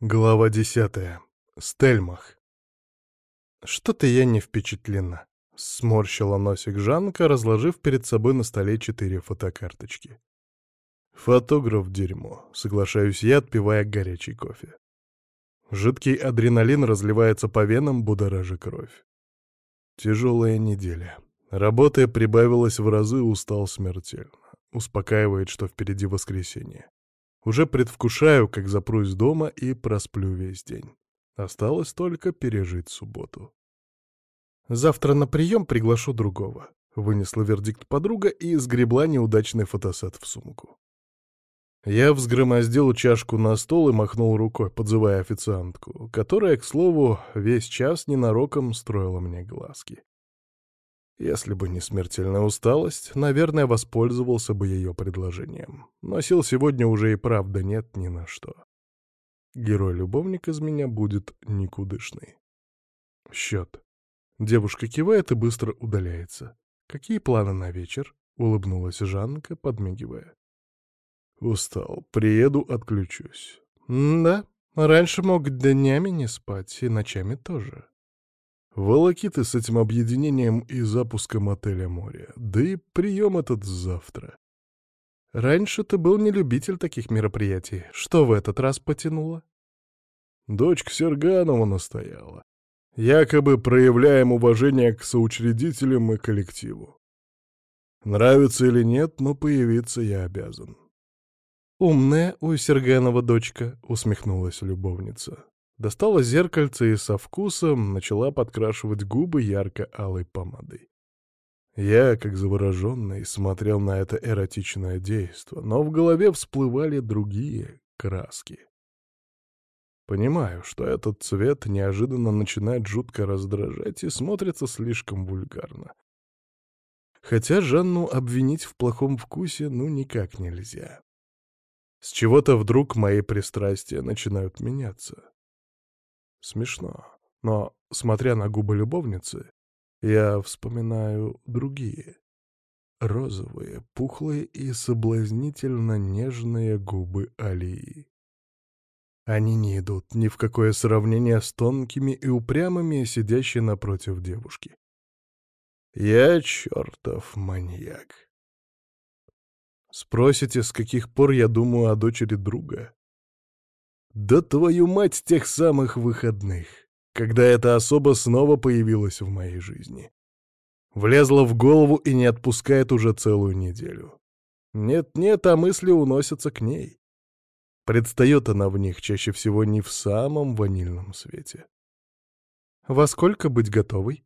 Глава десятая. Стельмах. Что-то я не впечатлена. Сморщила носик Жанка, разложив перед собой на столе четыре фотокарточки. Фотограф — дерьмо, соглашаюсь я, отпивая горячий кофе. Жидкий адреналин разливается по венам, будоража кровь. Тяжелая неделя. Работа прибавилась в разы, устал смертельно. Успокаивает, что впереди воскресенье. Уже предвкушаю, как запрусь дома и просплю весь день. Осталось только пережить субботу. Завтра на прием приглашу другого. Вынесла вердикт подруга и сгребла неудачный фотосет в сумку. Я взгромоздил чашку на стол и махнул рукой, подзывая официантку, которая, к слову, весь час ненароком строила мне глазки. Если бы не смертельная усталость, наверное, воспользовался бы ее предложением. Но сил сегодня уже и правда нет ни на что. Герой-любовник из меня будет никудышный. Счет. Девушка кивает и быстро удаляется. «Какие планы на вечер?» — улыбнулась Жанка, подмигивая. «Устал. Приеду, отключусь». «Да, раньше мог днями не спать, и ночами тоже». Волокиты с этим объединением и запуском отеля «Море». Да и прием этот завтра. Раньше ты был не любитель таких мероприятий. Что в этот раз потянуло? Дочка Серганова настояла. Якобы проявляем уважение к соучредителям и коллективу. Нравится или нет, но появиться я обязан. «Умная у Серганова дочка», — усмехнулась любовница. Достала зеркальце и со вкусом начала подкрашивать губы ярко-алой помадой. Я, как завороженный, смотрел на это эротичное действо, но в голове всплывали другие краски. Понимаю, что этот цвет неожиданно начинает жутко раздражать и смотрится слишком вульгарно. Хотя Жанну обвинить в плохом вкусе ну никак нельзя. С чего-то вдруг мои пристрастия начинают меняться. Смешно. Но, смотря на губы любовницы, я вспоминаю другие. Розовые, пухлые и соблазнительно нежные губы Алии. Они не идут ни в какое сравнение с тонкими и упрямыми, сидящей напротив девушки. Я чертов маньяк. Спросите, с каких пор я думаю о дочери друга? Да твою мать тех самых выходных, когда эта особа снова появилась в моей жизни. Влезла в голову и не отпускает уже целую неделю. Нет-нет, а мысли уносятся к ней. Предстает она в них чаще всего не в самом ванильном свете. «Во сколько быть готовой?»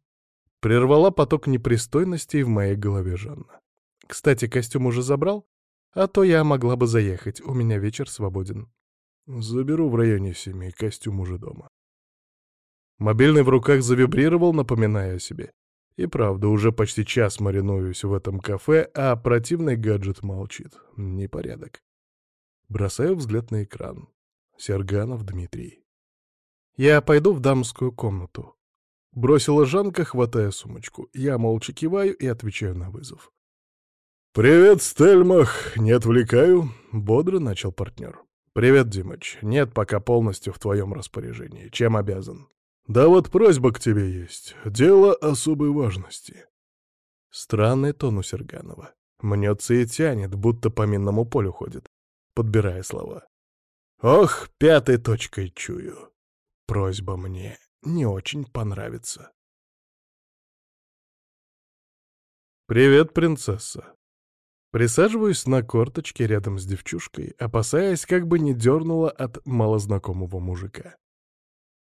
Прервала поток непристойностей в моей голове Жанна. «Кстати, костюм уже забрал? А то я могла бы заехать, у меня вечер свободен». Заберу в районе семи, костюм уже дома. Мобильный в руках завибрировал, напоминая о себе. И правда, уже почти час маринуюсь в этом кафе, а противный гаджет молчит. Непорядок. Бросаю взгляд на экран. Серганов Дмитрий. «Я пойду в дамскую комнату». Бросила Жанка, хватая сумочку. Я молча киваю и отвечаю на вызов. «Привет, Стельмах! Не отвлекаю?» — бодро начал партнер. «Привет, Димыч. Нет пока полностью в твоем распоряжении. Чем обязан?» «Да вот просьба к тебе есть. Дело особой важности». Странный тон у Серганова. Мнется и тянет, будто по минному полю ходит, подбирая слова. «Ох, пятой точкой чую. Просьба мне не очень понравится». «Привет, принцесса», Присаживаюсь на корточке рядом с девчушкой, опасаясь, как бы не дернула от малознакомого мужика.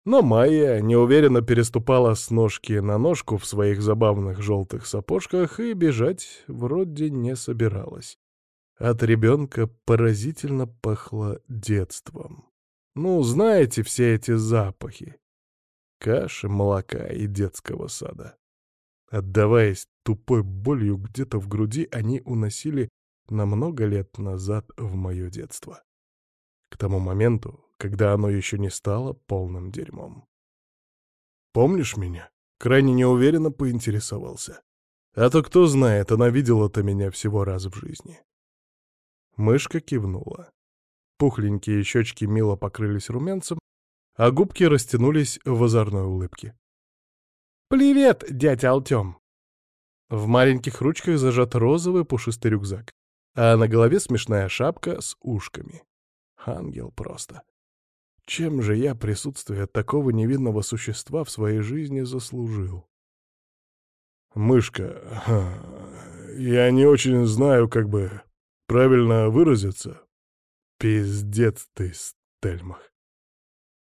Но Майя неуверенно переступала с ножки на ножку в своих забавных желтых сапожках и бежать вроде не собиралась. От ребенка поразительно пахло детством. Ну, знаете все эти запахи. Каши, молока и детского сада. Отдаваясь тупой болью где-то в груди, они уносили на много лет назад в мое детство. К тому моменту, когда оно еще не стало полным дерьмом. «Помнишь меня?» — крайне неуверенно поинтересовался. А то кто знает, она видела-то меня всего раз в жизни. Мышка кивнула. Пухленькие щечки мило покрылись румянцем, а губки растянулись в озорной улыбке. «Привет, дядя Алтем!» В маленьких ручках зажат розовый пушистый рюкзак, а на голове смешная шапка с ушками. Ангел просто. Чем же я присутствие такого невинного существа в своей жизни заслужил? Мышка, я не очень знаю, как бы правильно выразиться. Пиздец ты, Стельмах.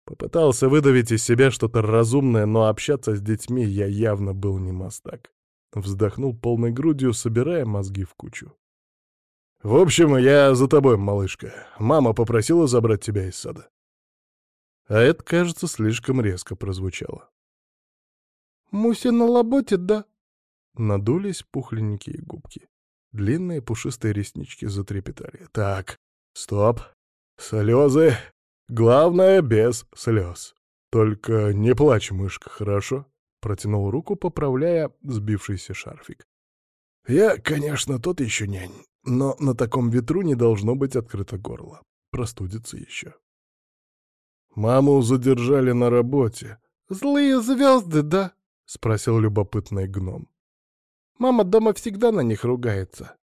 Попытался выдавить из себя что-то разумное, но общаться с детьми я явно был не мастак. Вздохнул полной грудью, собирая мозги в кучу. «В общем, я за тобой, малышка. Мама попросила забрать тебя из сада». А это, кажется, слишком резко прозвучало. «Муся на лаботе, да?» Надулись пухленькие губки. Длинные пушистые реснички затрепетали. «Так, стоп. Слезы. Главное, без слез. Только не плачь, мышка, хорошо?» Протянул руку, поправляя сбившийся шарфик. «Я, конечно, тот еще нянь, но на таком ветру не должно быть открыто горло. Простудится еще». «Маму задержали на работе». «Злые звезды, да?» — спросил любопытный гном. Мама дома всегда на них ругается.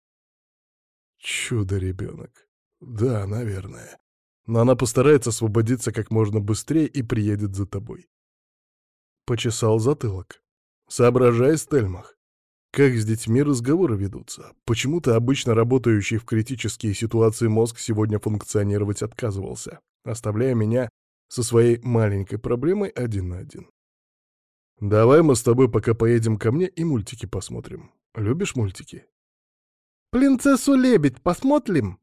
Чудо-ребенок. Да, наверное. Но она постарается освободиться как можно быстрее и приедет за тобой. Почесал затылок. Соображай, Стельмах. Как с детьми разговоры ведутся? Почему-то обычно работающий в критические ситуации мозг сегодня функционировать отказывался, оставляя меня со своей маленькой проблемой один на один. Давай мы с тобой пока поедем ко мне и мультики посмотрим. Любишь мультики? «Принцессу-лебедь посмотрим?»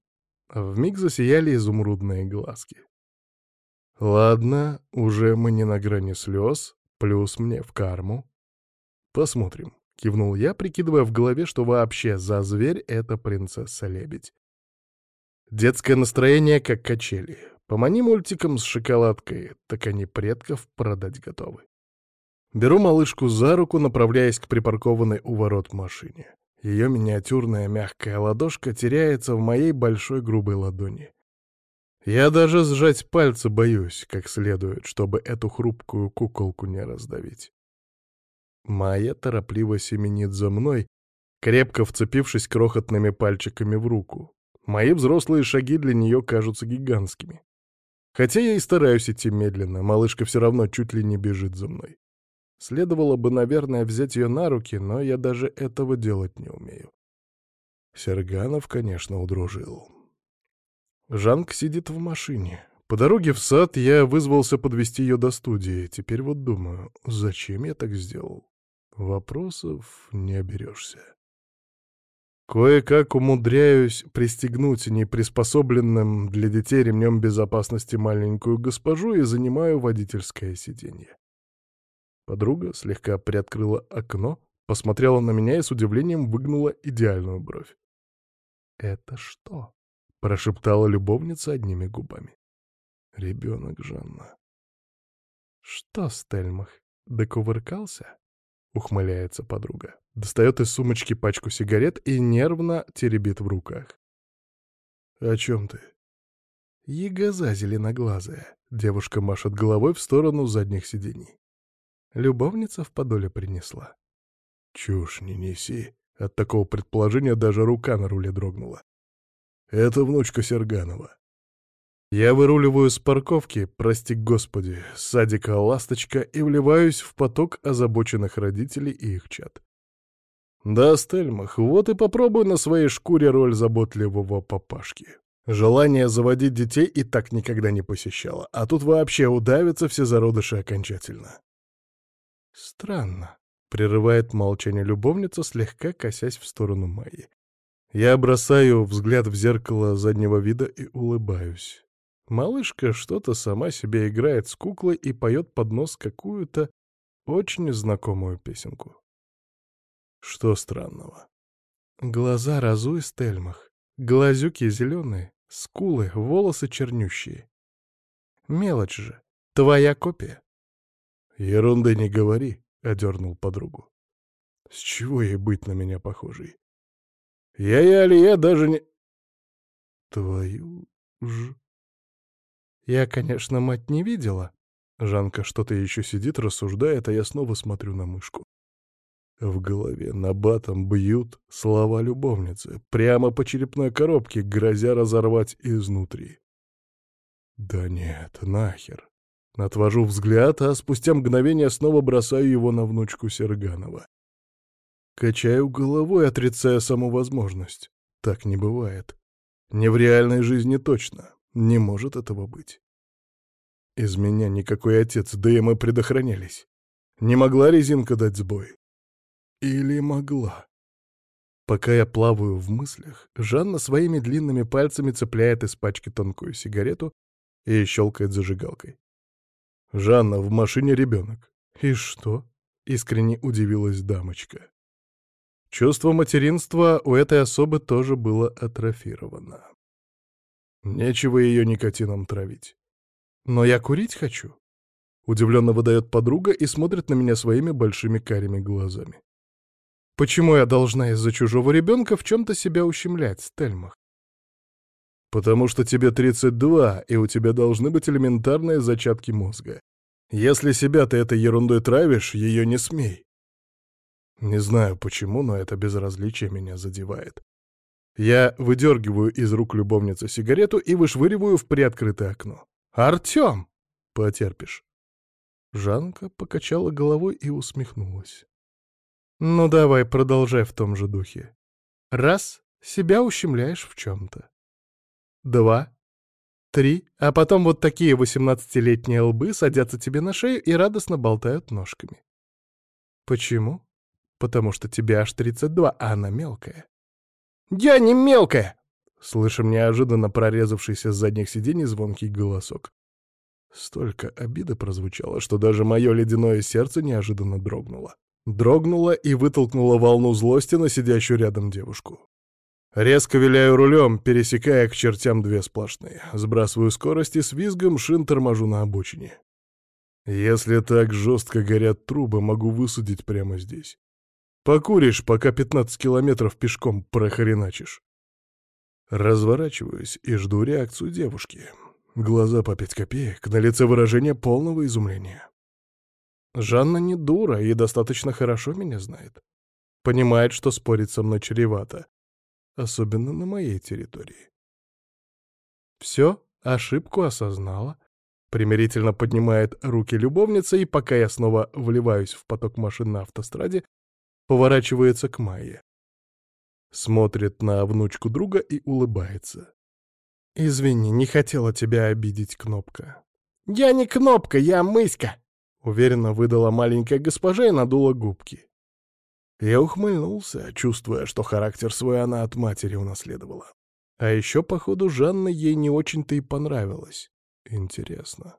Вмиг засияли изумрудные глазки. Ладно, уже мы не на грани слез, плюс мне в карму. Посмотрим, кивнул я, прикидывая в голове, что вообще за зверь это принцесса-лебедь. Детское настроение как качели. Помани мультиком с шоколадкой, так они предков продать готовы. Беру малышку за руку, направляясь к припаркованной у ворот машине. Ее миниатюрная мягкая ладошка теряется в моей большой грубой ладони. Я даже сжать пальцы боюсь, как следует, чтобы эту хрупкую куколку не раздавить. Майя торопливо семенит за мной, крепко вцепившись крохотными пальчиками в руку. Мои взрослые шаги для нее кажутся гигантскими. Хотя я и стараюсь идти медленно, малышка все равно чуть ли не бежит за мной. Следовало бы, наверное, взять ее на руки, но я даже этого делать не умею. Серганов, конечно, удружил. Жанк сидит в машине. По дороге в сад я вызвался подвести ее до студии. Теперь вот думаю, зачем я так сделал? Вопросов не оберешься. Кое-как умудряюсь пристегнуть неприспособленным для детей ремнем безопасности маленькую госпожу и занимаю водительское сиденье. Подруга слегка приоткрыла окно, посмотрела на меня и с удивлением выгнула идеальную бровь. «Это что?» — прошептала любовница одними губами. «Ребенок Жанна». «Что, Стельмах, докувыркался?» — ухмыляется подруга. Достает из сумочки пачку сигарет и нервно теребит в руках. «О чем ты?» «Ягоза зеленоглазая», — девушка машет головой в сторону задних сидений. Любовница в подоле принесла. Чушь не неси. От такого предположения даже рука на руле дрогнула. Это внучка Серганова. Я выруливаю с парковки, прости господи, с садика «Ласточка» и вливаюсь в поток озабоченных родителей и их чат. Да, Стельмах, вот и попробуй на своей шкуре роль заботливого папашки. Желание заводить детей и так никогда не посещало, а тут вообще удавятся все зародыши окончательно. «Странно», — прерывает молчание любовница, слегка косясь в сторону Майи. Я бросаю взгляд в зеркало заднего вида и улыбаюсь. Малышка что-то сама себе играет с куклой и поет под нос какую-то очень знакомую песенку. Что странного? Глаза разу и стельмах, глазюки зеленые, скулы, волосы чернющие. Мелочь же, твоя копия. «Ерунды не говори», — одернул подругу. «С чего ей быть на меня похожей? Я и Алия даже не...» «Твою ж...» «Я, конечно, мать не видела». Жанка что-то еще сидит, рассуждает, а я снова смотрю на мышку. В голове на батом бьют слова любовницы, прямо по черепной коробке, грозя разорвать изнутри. Да нет, нахер. Отвожу взгляд, а спустя мгновение снова бросаю его на внучку Серганова. Качаю головой, отрицая саму возможность. Так не бывает. Не в реальной жизни точно. Не может этого быть. Из меня никакой отец, да и мы предохранялись. Не могла резинка дать сбой. Или могла? Пока я плаваю в мыслях, Жанна своими длинными пальцами цепляет из пачки тонкую сигарету и щелкает зажигалкой. «Жанна, в машине ребенок». «И что?» — искренне удивилась дамочка. Чувство материнства у этой особы тоже было атрофировано. Нечего ее никотином травить. Но я курить хочу. Удивленно выдает подруга и смотрит на меня своими большими карими глазами. Почему я должна из-за чужого ребенка в чем-то себя ущемлять, Стельмах? Потому что тебе 32, и у тебя должны быть элементарные зачатки мозга. Если себя ты этой ерундой травишь, ее не смей. Не знаю почему, но это безразличие меня задевает. Я выдергиваю из рук любовницы сигарету и вышвыриваю в приоткрытое окно. «Артем!» «Потерпишь». Жанка покачала головой и усмехнулась. «Ну давай, продолжай в том же духе. Раз — себя ущемляешь в чем-то. Два — три, а потом вот такие восемнадцатилетние лбы садятся тебе на шею и радостно болтают ножками. Почему? Потому что тебе аж 32, а она мелкая. «Я не мелкая!» Слышим неожиданно прорезавшийся с задних сидений звонкий голосок. Столько обиды прозвучало, что даже мое ледяное сердце неожиданно дрогнуло. Дрогнуло и вытолкнуло волну злости на сидящую рядом девушку. Резко виляю рулем, пересекая к чертям две сплошные. Сбрасываю скорость и с визгом шин торможу на обочине. Если так жестко горят трубы, могу высадить прямо здесь. Покуришь, пока 15 километров пешком прохреначишь. Разворачиваюсь и жду реакцию девушки. Глаза по пять копеек, на лице выражение полного изумления. Жанна не дура и достаточно хорошо меня знает. Понимает, что спорить со мной чревато. Особенно на моей территории. Все, ошибку осознала. Примирительно поднимает руки любовница, и пока я снова вливаюсь в поток машин на автостраде, поворачивается к Майе смотрит на внучку друга и улыбается. «Извини, не хотела тебя обидеть, Кнопка». «Я не Кнопка, я Мыська!» — уверенно выдала маленькая госпожа и надула губки. Я ухмыльнулся, чувствуя, что характер свой она от матери унаследовала. А еще, походу, Жанна ей не очень-то и понравилась. Интересно.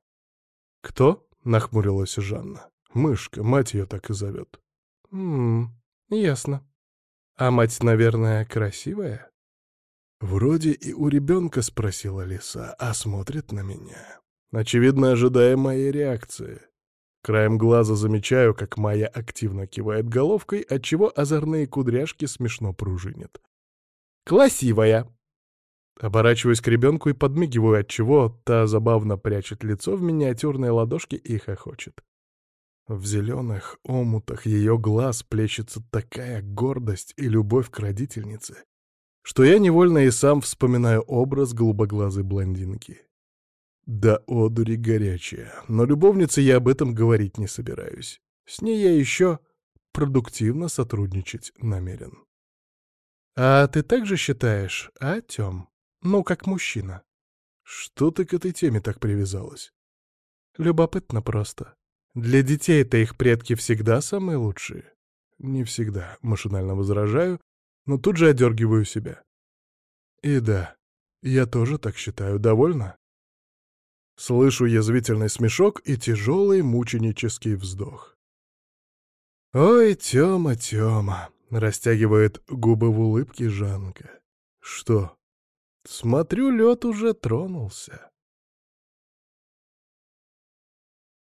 «Кто?» — нахмурилась Жанна. «Мышка, мать ее так и зовет». «Ммм, ясно», а мать, наверное, красивая? Вроде и у ребенка спросила лиса, а смотрит на меня. Очевидно, ожидая моей реакции. Краем глаза замечаю, как Майя активно кивает головкой, отчего озорные кудряшки смешно пружинят. «Красивая!» Оборачиваюсь к ребенку и подмигиваю, отчего та забавно прячет лицо в миниатюрные ладошки и хохочет. В зеленых омутах ее глаз плещется такая гордость и любовь к родительнице, что я невольно и сам вспоминаю образ голубоглазой блондинки. Да одури горячая, но любовнице я об этом говорить не собираюсь. С ней я еще продуктивно сотрудничать намерен. А ты также считаешь, а, Тём? Ну, как мужчина. Что ты к этой теме так привязалась? Любопытно просто. Для детей-то их предки всегда самые лучшие. Не всегда, машинально возражаю, но тут же одергиваю себя. И да, я тоже так считаю, довольно? Слышу язвительный смешок и тяжелый мученический вздох. «Ой, Тёма, Тёма!» — растягивает губы в улыбке Жанка. «Что?» «Смотрю, лед уже тронулся».